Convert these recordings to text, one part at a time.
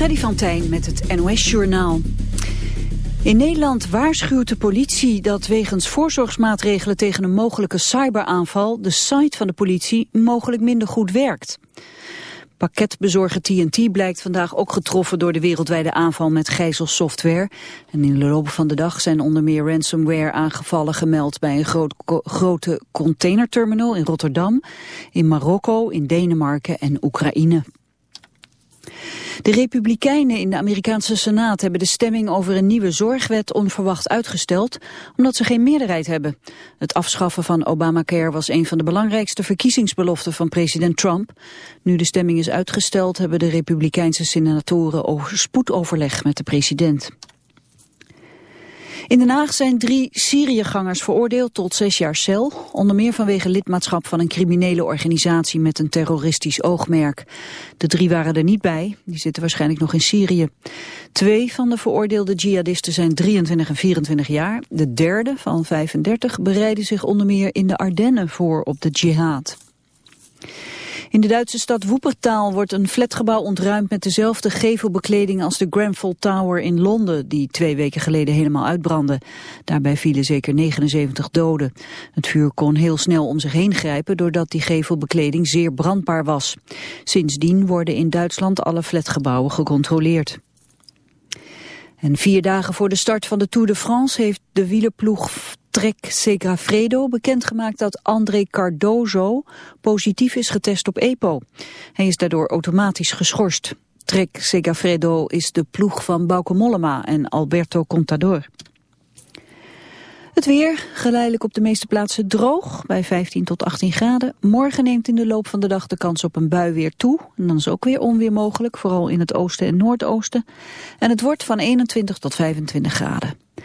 Freddy van met het NOS-journaal. In Nederland waarschuwt de politie dat wegens voorzorgsmaatregelen tegen een mogelijke cyberaanval de site van de politie mogelijk minder goed werkt. Pakketbezorger TNT blijkt vandaag ook getroffen door de wereldwijde aanval met gijzelsoftware. En in de loop van de dag zijn onder meer ransomware aangevallen gemeld bij een groot, grote containerterminal in Rotterdam, in Marokko, in Denemarken en Oekraïne. De Republikeinen in de Amerikaanse Senaat hebben de stemming over een nieuwe zorgwet onverwacht uitgesteld, omdat ze geen meerderheid hebben. Het afschaffen van Obamacare was een van de belangrijkste verkiezingsbeloften van president Trump. Nu de stemming is uitgesteld, hebben de Republikeinse senatoren over spoedoverleg met de president. In Den Haag zijn drie Syriëgangers veroordeeld tot zes jaar cel, onder meer vanwege lidmaatschap van een criminele organisatie met een terroristisch oogmerk. De drie waren er niet bij, die zitten waarschijnlijk nog in Syrië. Twee van de veroordeelde jihadisten zijn 23 en 24 jaar. De derde, van 35, bereidde zich onder meer in de Ardennen voor op de jihad. In de Duitse stad Wuppertal wordt een flatgebouw ontruimd met dezelfde gevelbekleding als de Grenfell Tower in Londen, die twee weken geleden helemaal uitbrandde. Daarbij vielen zeker 79 doden. Het vuur kon heel snel om zich heen grijpen doordat die gevelbekleding zeer brandbaar was. Sindsdien worden in Duitsland alle flatgebouwen gecontroleerd. En vier dagen voor de start van de Tour de France heeft de wielerploeg Trek Segafredo bekendgemaakt dat André Cardozo positief is getest op EPO. Hij is daardoor automatisch geschorst. Trek Segafredo is de ploeg van Bauke Mollema en Alberto Contador. Het weer, geleidelijk op de meeste plaatsen droog, bij 15 tot 18 graden. Morgen neemt in de loop van de dag de kans op een bui weer toe. En dan is ook weer onweer mogelijk, vooral in het oosten en noordoosten. En het wordt van 21 tot 25 graden.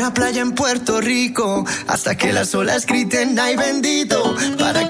una playa en Puerto Rico hasta que las olas griten ay bendito para que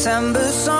September song.